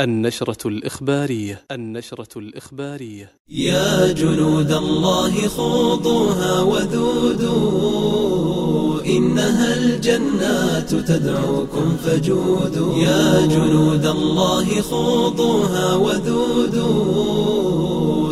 النشرة الإخبارية النشرة الإخبارية. يا جنود الله خوضوها وذودوا إنها الجنات تدعوكم فجودوا. يا جنود الله خوضوها وذودوا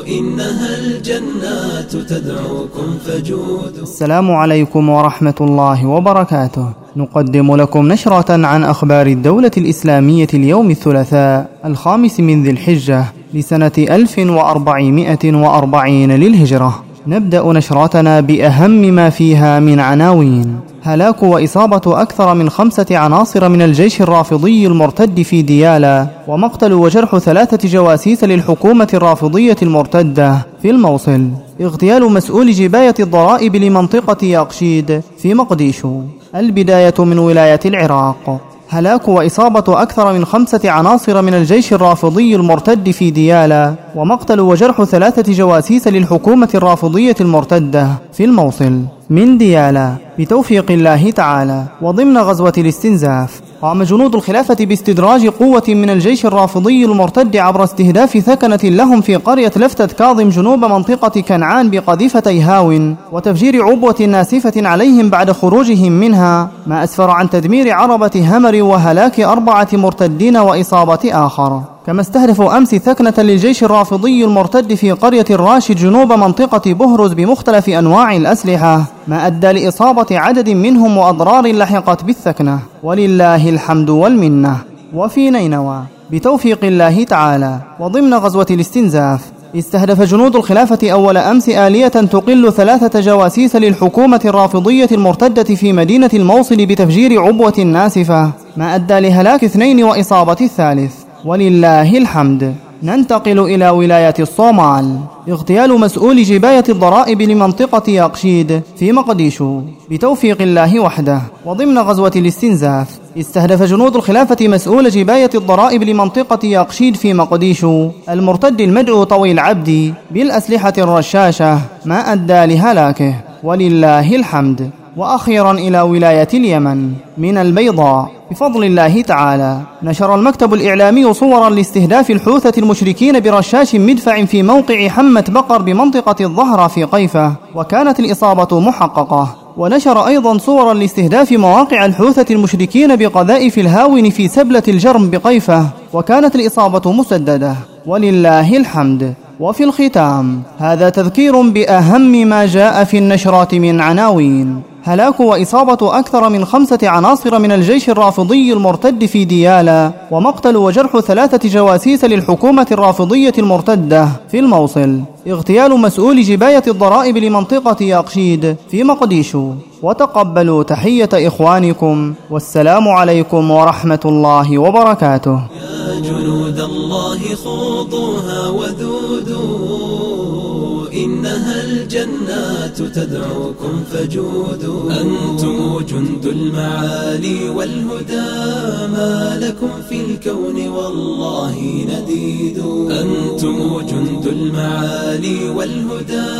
إنها الجنات تدعوكم فجودوا. السلام عليكم ورحمة الله وبركاته. نقدم لكم نشرة عن أخبار الدولة الإسلامية اليوم الثلاثاء الخامس من ذي الحجة لسنة 1440 للهجرة. نبدأ نشرتنا بأهم ما فيها من عناوين. هلاك وإصابة أكثر من خمسة عناصر من الجيش الرافضي المرتد في ديالا ومقتل وجرح ثلاثة جواسيس للحكومة الرافضية المرتدة. في الموصل اغتيال مسؤول جباية الضرائب لمنطقة ياقشيد في مقديشو. البداية من ولاية العراق. هلاك وإصابة أكثر من خمسة عناصر من الجيش الرافضي المرتد في ديالا ومقتل وجرح ثلاثة جواسيس للحكومة الرافضية المرتدة في الموصل. من ديالا بتوفيق الله تعالى وضمن غزوة الاستنزاف. قام جنود الخلافة باستدراج قوة من الجيش الرافضي المرتد عبر استهداف ثكنة لهم في قرية لفتة كاظم جنوب منطقة كنعان بقذيفتي هاون وتفجير عبوة ناسفة عليهم بعد خروجهم منها ما أسفر عن تدمير عربة همر وهلاك أربعة مرتدين وإصابة آخر. كما استهدفوا أمس ثكنة للجيش الرافضي المرتد في قرية الراشد جنوب منطقة بهرز بمختلف أنواع الأسلحة ما أدى لإصابة عدد منهم وأضرار لحقت بالثكنة. ولله الحمد والمنة. وفي نينوى بتوفيق الله تعالى. وضمن غزوة الاستنزاف استهدف جنود الخلافة أول أمس آلية تقل ثلاثة جواسيس للحكومة الرافضية المرتدة في مدينة الموصل بتفجير عبوة ناسفة ما أدى لهلاك اثنين وإصابة الثالث. ولله الحمد. ننتقل إلى ولاية الصومال. اغتيال مسؤول جباية الضرائب لمنطقة ياقشيد في مقديشو. بتوفيق الله وحده. وضمن غزوة الاستنزاف استهدف جنود الخلافة مسؤول جباية الضرائب لمنطقة ياقشيد في مقديشو. المرتد المدعو طويل عبدي بالأسلحة الرشاشة ما أدى لهلاكه. ولله الحمد. وأخيرا إلى ولاية اليمن من البيضاء. بفضل الله تعالى نشر المكتب الإعلامي صورا لاستهداف الحوثة المشركين برشاش مدفع في موقع حمة بقر بمنطقة الظهرة في قيفة وكانت الإصابة محققة. ونشر أيضا صورا لاستهداف مواقع الحوثة المشركين بقذائف الهاون في سبلة الجرم بقيفة وكانت الإصابة مسددة. ولله الحمد. وفي الختام هذا تذكير بأهم ما جاء في النشرات من عناوين. هلاك وإصابة أكثر من خمسة عناصر من الجيش الرافضي المرتد في ديالا ومقتل وجرح ثلاثة جواسيس للحكومة الرافضية المرتدة. في الموصل اغتيال مسؤول جباية الضرائب لمنطقة ياقشيد في مقديشو. وتقبلوا تحية إخوانكم. والسلام عليكم ورحمة الله وبركاته. يا جنود الله خوضوها وذودوا إنها الجنات تدعوكم فجودوا. أنتم جند المعالي والهدى. ما لكم في الكون والله نديد أنتم جند المعالي والهدى.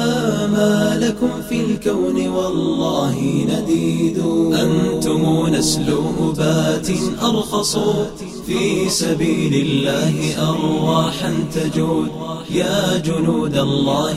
ما لكم في الكون والله نديد أنتم نسل أبات أرخصوا في سبيل الله أرواحا تجود. يا جنود الله